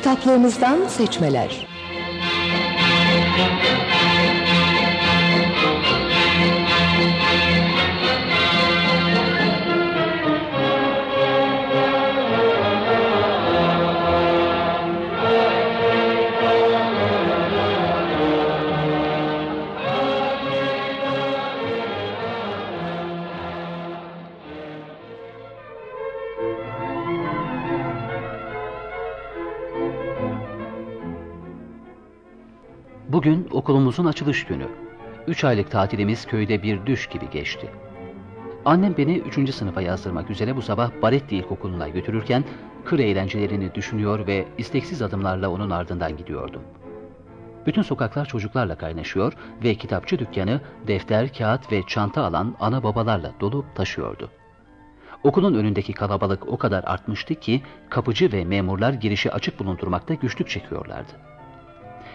Kitaplığımızdan seçmeler. Bugün okulumuzun açılış günü. Üç aylık tatilimiz köyde bir düş gibi geçti. Annem beni üçüncü sınıfa yazdırmak üzere bu sabah Baretti İlkokulu'na götürürken kır eğlencelerini düşünüyor ve isteksiz adımlarla onun ardından gidiyordum. Bütün sokaklar çocuklarla kaynaşıyor ve kitapçı dükkanı defter, kağıt ve çanta alan ana babalarla dolup taşıyordu. Okulun önündeki kalabalık o kadar artmıştı ki kapıcı ve memurlar girişi açık bulundurmakta güçlük çekiyorlardı.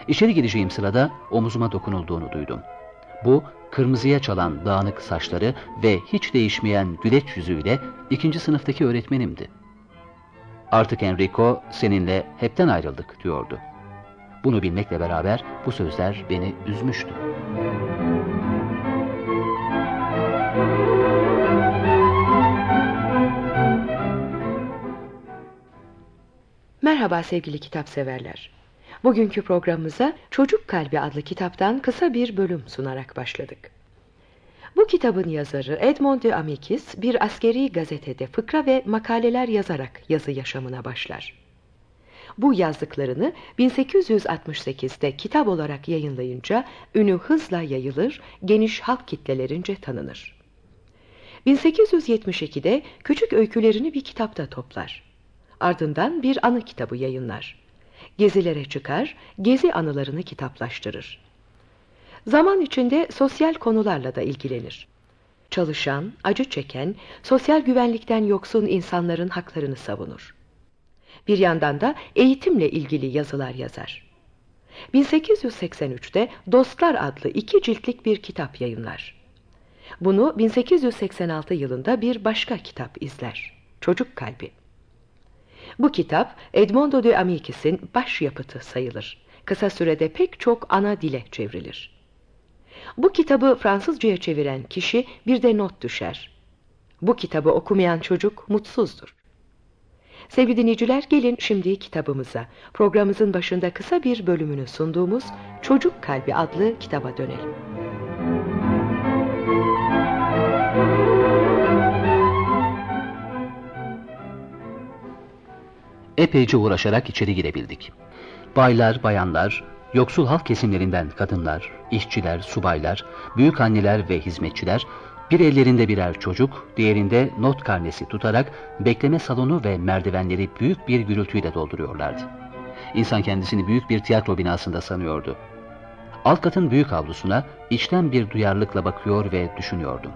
İçeri gireceğim sırada omuzuma dokunulduğunu duydum. Bu kırmızıya çalan dağınık saçları ve hiç değişmeyen güleç yüzüyle ikinci sınıftaki öğretmenimdi. Artık Enrico seninle hepten ayrıldık diyordu. Bunu bilmekle beraber bu sözler beni üzmüştü. Merhaba sevgili kitap severler. Bugünkü programımıza Çocuk Kalbi adlı kitaptan kısa bir bölüm sunarak başladık. Bu kitabın yazarı Edmond de Amicis bir askeri gazetede fıkra ve makaleler yazarak yazı yaşamına başlar. Bu yazdıklarını 1868'de kitap olarak yayınlayınca ünü hızla yayılır, geniş halk kitlelerince tanınır. 1872'de küçük öykülerini bir kitapta toplar. Ardından bir anı kitabı yayınlar. Gezilere çıkar, gezi anılarını kitaplaştırır. Zaman içinde sosyal konularla da ilgilenir. Çalışan, acı çeken, sosyal güvenlikten yoksun insanların haklarını savunur. Bir yandan da eğitimle ilgili yazılar yazar. 1883'te Dostlar adlı iki ciltlik bir kitap yayınlar. Bunu 1886 yılında bir başka kitap izler. Çocuk Kalbi. Bu kitap Edmondo de Amicis'in başyapıtı sayılır. Kısa sürede pek çok ana dile çevrilir. Bu kitabı Fransızcaya çeviren kişi bir de not düşer. Bu kitabı okumayan çocuk mutsuzdur. Sevgili dinleyiciler gelin şimdi kitabımıza, programımızın başında kısa bir bölümünü sunduğumuz Çocuk Kalbi adlı kitaba dönelim. Epeyce uğraşarak içeri girebildik. Baylar, bayanlar, yoksul halk kesimlerinden kadınlar, işçiler, subaylar, büyük anneler ve hizmetçiler bir ellerinde birer çocuk, diğerinde not karnesi tutarak bekleme salonu ve merdivenleri büyük bir gürültüyle dolduruyorlardı. İnsan kendisini büyük bir tiyatro binasında sanıyordu. Alt katın büyük avlusuna içten bir duyarlılıkla bakıyor ve düşünüyordum.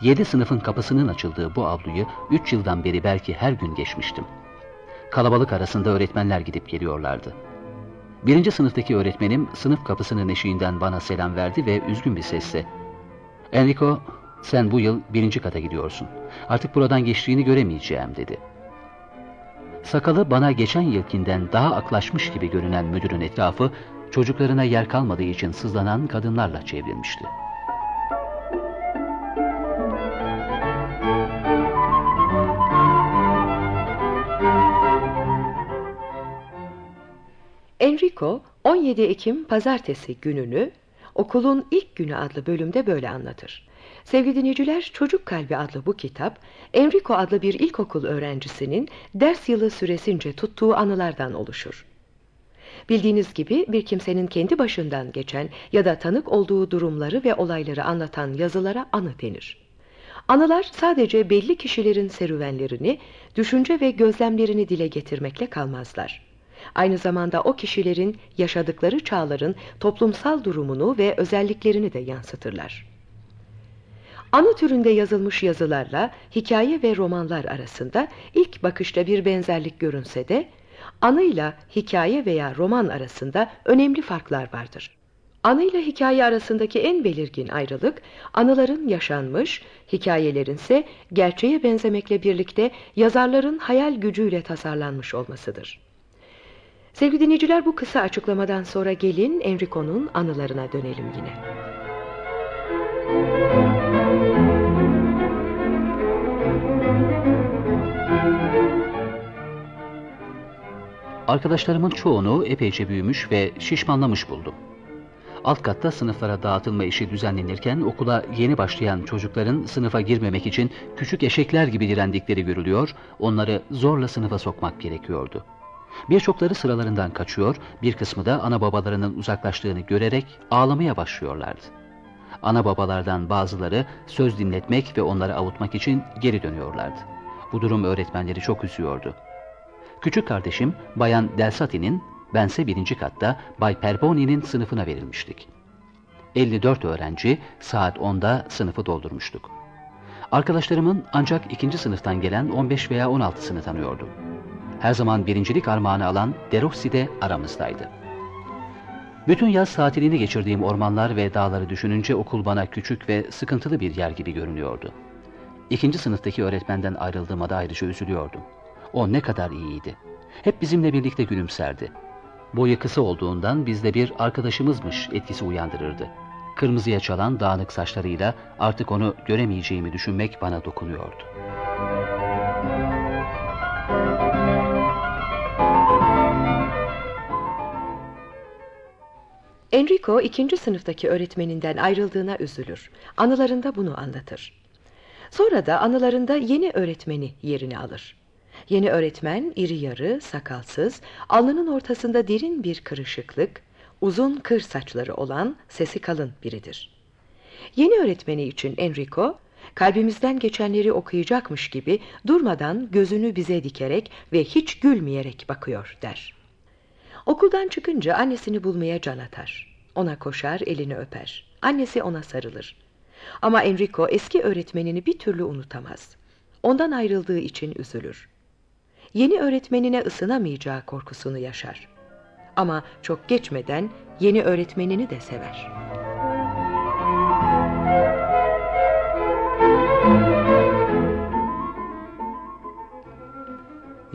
Yedi sınıfın kapısının açıldığı bu avluyu üç yıldan beri belki her gün geçmiştim. Kalabalık arasında öğretmenler gidip geliyorlardı. Birinci sınıftaki öğretmenim sınıf kapısının eşiğinden bana selam verdi ve üzgün bir sesle ''Enrico, sen bu yıl birinci kata gidiyorsun. Artık buradan geçtiğini göremeyeceğim.'' dedi. Sakalı bana geçen yılkinden daha aklaşmış gibi görünen müdürün etrafı çocuklarına yer kalmadığı için sızlanan kadınlarla çevrilmişti. Enrico 17 Ekim pazartesi gününü Okulun ilk günü adlı bölümde böyle anlatır. Sevgili dinleyiciler, Çocuk Kalbi adlı bu kitap, Enrico adlı bir ilkokul öğrencisinin ders yılı süresince tuttuğu anılardan oluşur. Bildiğiniz gibi bir kimsenin kendi başından geçen ya da tanık olduğu durumları ve olayları anlatan yazılara anı denir. Anılar sadece belli kişilerin serüvenlerini, düşünce ve gözlemlerini dile getirmekle kalmazlar aynı zamanda o kişilerin yaşadıkları çağların toplumsal durumunu ve özelliklerini de yansıtırlar. Anı türünde yazılmış yazılarla hikaye ve romanlar arasında ilk bakışta bir benzerlik görünse de anıyla hikaye veya roman arasında önemli farklar vardır. Anıyla hikaye arasındaki en belirgin ayrılık anıların yaşanmış, hikayelerin ise gerçeğe benzemekle birlikte yazarların hayal gücüyle tasarlanmış olmasıdır. Sevgili dinleyiciler bu kısa açıklamadan sonra gelin Enrico'nun anılarına dönelim yine. Arkadaşlarımın çoğunu epeyce büyümüş ve şişmanlamış buldum. Alt katta sınıflara dağıtılma işi düzenlenirken okula yeni başlayan çocukların sınıfa girmemek için küçük eşekler gibi direndikleri görülüyor, onları zorla sınıfa sokmak gerekiyordu. Birçokları sıralarından kaçıyor, bir kısmı da ana babalarının uzaklaştığını görerek ağlamaya başlıyorlardı. Ana babalardan bazıları söz dinletmek ve onları avutmak için geri dönüyorlardı. Bu durum öğretmenleri çok üzüyordu. Küçük kardeşim Bayan Delsati'nin, bense birinci katta Bay Perboni'nin sınıfına verilmiştik. 54 öğrenci saat 10'da sınıfı doldurmuştuk. Arkadaşlarımın ancak ikinci sınıftan gelen 15 veya 16'sını tanıyordum. Her zaman birincilik armağanı alan Derossi de aramızdaydı. Bütün yaz tatilini geçirdiğim ormanlar ve dağları düşününce okul bana küçük ve sıkıntılı bir yer gibi görünüyordu. İkinci sınıftaki öğretmenden ayrıldığıma da ayrıca üzülüyordum. O ne kadar iyiydi. Hep bizimle birlikte gülümserdi. Boyu kısa olduğundan bizde bir arkadaşımızmış etkisi uyandırırdı. Kırmızıya çalan dağınık saçlarıyla artık onu göremeyeceğimi düşünmek bana dokunuyordu. Enrico ikinci sınıftaki öğretmeninden ayrıldığına üzülür. Anılarında bunu anlatır. Sonra da anılarında yeni öğretmeni yerini alır. Yeni öğretmen iri yarı, sakalsız, alnının ortasında derin bir kırışıklık, uzun kır saçları olan sesi kalın biridir. Yeni öğretmeni için Enrico, kalbimizden geçenleri okuyacakmış gibi durmadan gözünü bize dikerek ve hiç gülmeyerek bakıyor der. Okuldan çıkınca annesini bulmaya can atar. Ona koşar, elini öper. Annesi ona sarılır. Ama Enrico eski öğretmenini bir türlü unutamaz. Ondan ayrıldığı için üzülür. Yeni öğretmenine ısınamayacağı korkusunu yaşar. Ama çok geçmeden yeni öğretmenini de sever.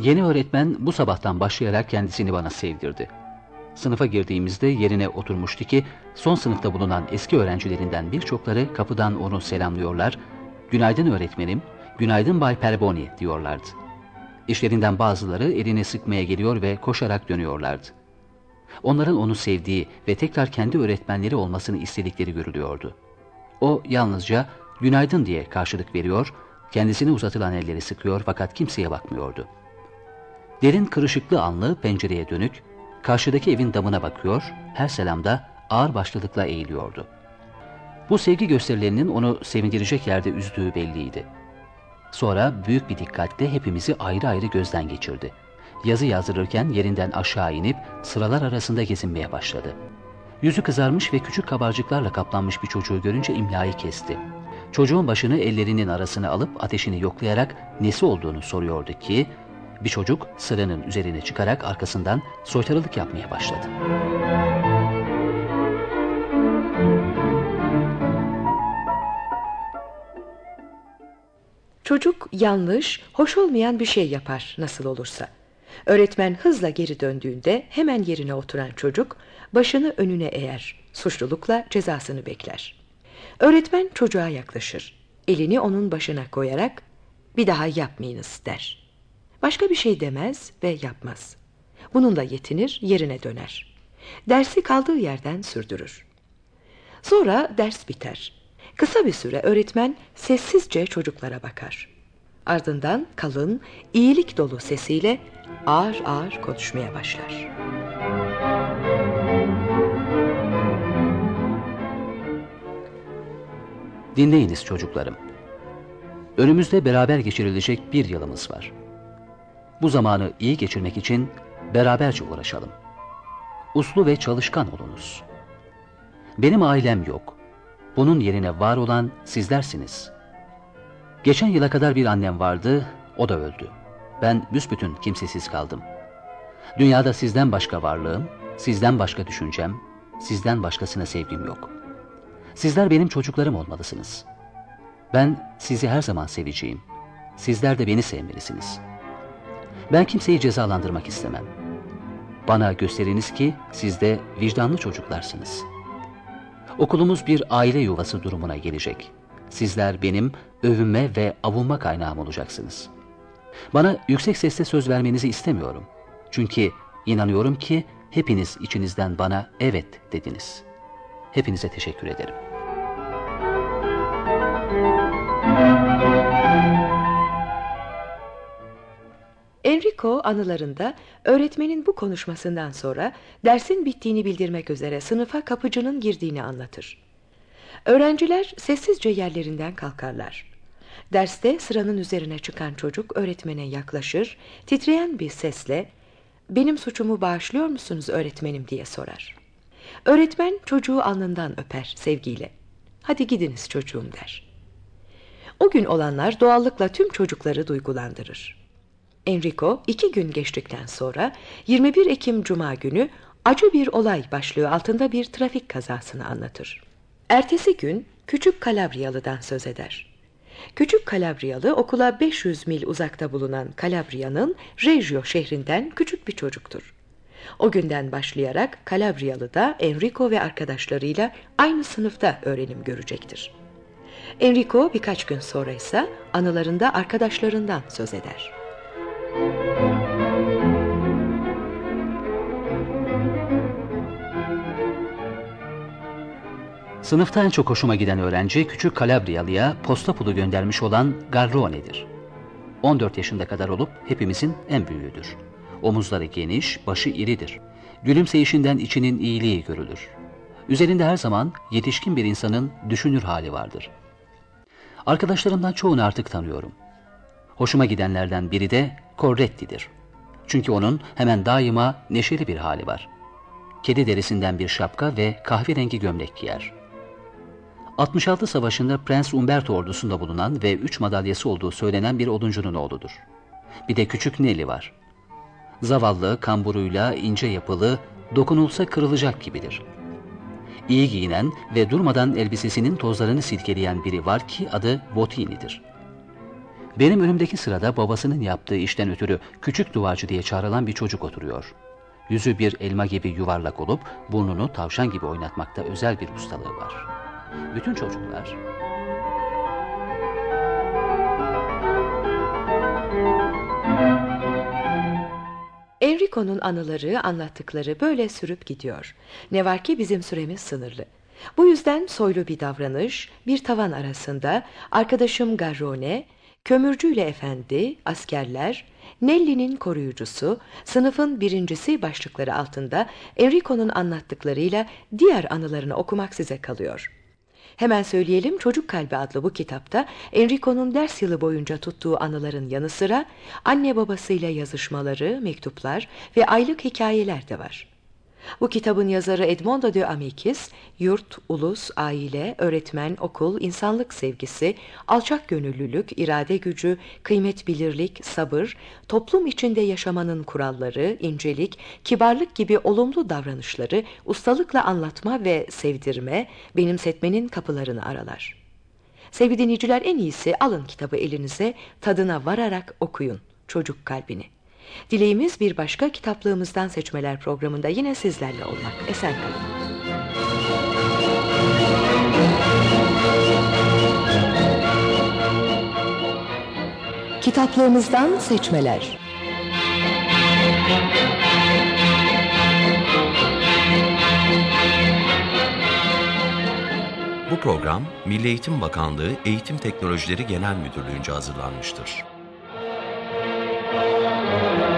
Yeni öğretmen bu sabahtan başlayarak kendisini bana sevdirdi. Sınıfa girdiğimizde yerine oturmuştu ki son sınıfta bulunan eski öğrencilerinden birçokları kapıdan onu selamlıyorlar, günaydın öğretmenim, günaydın Bay Perboni diyorlardı. İşlerinden bazıları elini sıkmaya geliyor ve koşarak dönüyorlardı. Onların onu sevdiği ve tekrar kendi öğretmenleri olmasını istedikleri görülüyordu. O yalnızca günaydın diye karşılık veriyor, kendisine uzatılan elleri sıkıyor fakat kimseye bakmıyordu. Derin kırışıklı anlı pencereye dönük, karşıdaki evin damına bakıyor, her selamda ağır başlılıkla eğiliyordu. Bu sevgi gösterilerinin onu sevindirecek yerde üzdüğü belliydi. Sonra büyük bir dikkatle hepimizi ayrı ayrı gözden geçirdi. Yazı yazdırırken yerinden aşağı inip sıralar arasında gezinmeye başladı. Yüzü kızarmış ve küçük kabarcıklarla kaplanmış bir çocuğu görünce imlayı kesti. Çocuğun başını ellerinin arasına alıp ateşini yoklayarak nesi olduğunu soruyordu ki bir çocuk sıranın üzerine çıkarak arkasından soytarılık yapmaya başladı. Çocuk yanlış, hoş olmayan bir şey yapar nasıl olursa. Öğretmen hızla geri döndüğünde hemen yerine oturan çocuk başını önüne eğer, suçlulukla cezasını bekler. Öğretmen çocuğa yaklaşır. Elini onun başına koyarak bir daha yapmayınız der. Başka bir şey demez ve yapmaz. Bununla yetinir, yerine döner. Dersi kaldığı yerden sürdürür. Sonra ders biter. Kısa bir süre öğretmen sessizce çocuklara bakar. Ardından kalın, iyilik dolu sesiyle ağır ağır konuşmaya başlar. Dinleyiniz çocuklarım. Önümüzde beraber geçirilecek bir yılımız var. Bu zamanı iyi geçirmek için beraberce uğraşalım. Uslu ve çalışkan olunuz. Benim ailem yok. Bunun yerine var olan sizlersiniz. Geçen yıla kadar bir annem vardı, o da öldü. Ben büsbütün kimsesiz kaldım. Dünyada sizden başka varlığım, sizden başka düşüncem, sizden başkasına sevgim yok. Sizler benim çocuklarım olmalısınız. Ben sizi her zaman seveceğim. Sizler de beni sevmelisiniz.'' Ben kimseyi cezalandırmak istemem. Bana gösteriniz ki siz de vicdanlı çocuklarsınız. Okulumuz bir aile yuvası durumuna gelecek. Sizler benim övünme ve avunma kaynağım olacaksınız. Bana yüksek sesle söz vermenizi istemiyorum. Çünkü inanıyorum ki hepiniz içinizden bana evet dediniz. Hepinize teşekkür ederim. Enrico anılarında öğretmenin bu konuşmasından sonra dersin bittiğini bildirmek üzere sınıfa kapıcının girdiğini anlatır. Öğrenciler sessizce yerlerinden kalkarlar. Derste sıranın üzerine çıkan çocuk öğretmene yaklaşır, titreyen bir sesle "Benim suçumu bağışlıyor musunuz öğretmenim?" diye sorar. Öğretmen çocuğu alnından öper sevgiyle. "Hadi gidiniz çocuğum." der. O gün olanlar doğallıkla tüm çocukları duygulandırır. Enrico iki gün geçtikten sonra 21 Ekim Cuma günü acı bir olay başlığı altında bir trafik kazasını anlatır. Ertesi gün Küçük Kalabriyalı'dan söz eder. Küçük Kalabriyalı okula 500 mil uzakta bulunan Kalabriya'nın Reggio şehrinden küçük bir çocuktur. O günden başlayarak Kalabriyalı da Enrico ve arkadaşlarıyla aynı sınıfta öğrenim görecektir. Enrico birkaç gün sonra ise anılarında arkadaşlarından söz eder. Sınıfta en çok hoşuma giden öğrenci küçük Kalabriyalı'ya posta pulu göndermiş olan Garrone'dir. 14 yaşında kadar olup hepimizin en büyüğüdür. Omuzları geniş, başı iridir. Gülümseyişinden içinin iyiliği görülür. Üzerinde her zaman yetişkin bir insanın düşünür hali vardır. Arkadaşlarımdan çoğunu artık tanıyorum. Hoşuma gidenlerden biri de Corretti'dir. Çünkü onun hemen daima neşeli bir hali var. Kedi derisinden bir şapka ve kahverengi gömlek giyer. 66 Savaşı'nda Prens Umberto ordusunda bulunan ve 3 madalyası olduğu söylenen bir oduncunun oğludur. Bir de küçük Nelly var. Zavallı, kamburuyla, ince yapılı, dokunulsa kırılacak gibidir. İyi giyinen ve durmadan elbisesinin tozlarını silkeleyen biri var ki adı Botini'dir. Benim önümdeki sırada babasının yaptığı işten ötürü küçük duvarcı diye çağrılan bir çocuk oturuyor. Yüzü bir elma gibi yuvarlak olup burnunu tavşan gibi oynatmakta özel bir ustalığı var. Bütün çocuklar Enrico'nun anıları, anlattıkları böyle sürüp gidiyor. Ne var ki bizim süremiz sınırlı. Bu yüzden soylu bir davranış, bir tavan arasında arkadaşım Garrone, kömürcüyle efendi, askerler, Nelli'nin koruyucusu, sınıfın birincisi başlıkları altında Enrico'nun anlattıklarıyla diğer anılarını okumak size kalıyor. Hemen söyleyelim Çocuk Kalbi adlı bu kitapta Enrico'nun ders yılı boyunca tuttuğu anıların yanı sıra anne babasıyla yazışmaları, mektuplar ve aylık hikayeler de var. Bu kitabın yazarı Edmondo de Amicis, yurt, ulus, aile, öğretmen, okul, insanlık sevgisi, alçak gönüllülük, irade gücü, kıymet bilirlik, sabır, toplum içinde yaşamanın kuralları, incelik, kibarlık gibi olumlu davranışları ustalıkla anlatma ve sevdirme, benimsetmenin kapılarını aralar. Sevgili dinleyiciler en iyisi alın kitabı elinize, tadına vararak okuyun çocuk kalbini. Dileğimiz bir başka kitaplığımızdan seçmeler programında yine sizlerle olmak. Esen kalın. Kitaplığımızdan seçmeler. Bu program Milli Eğitim Bakanlığı Eğitim Teknolojileri Genel Müdürlüğü'nce hazırlanmıştır. Thank you.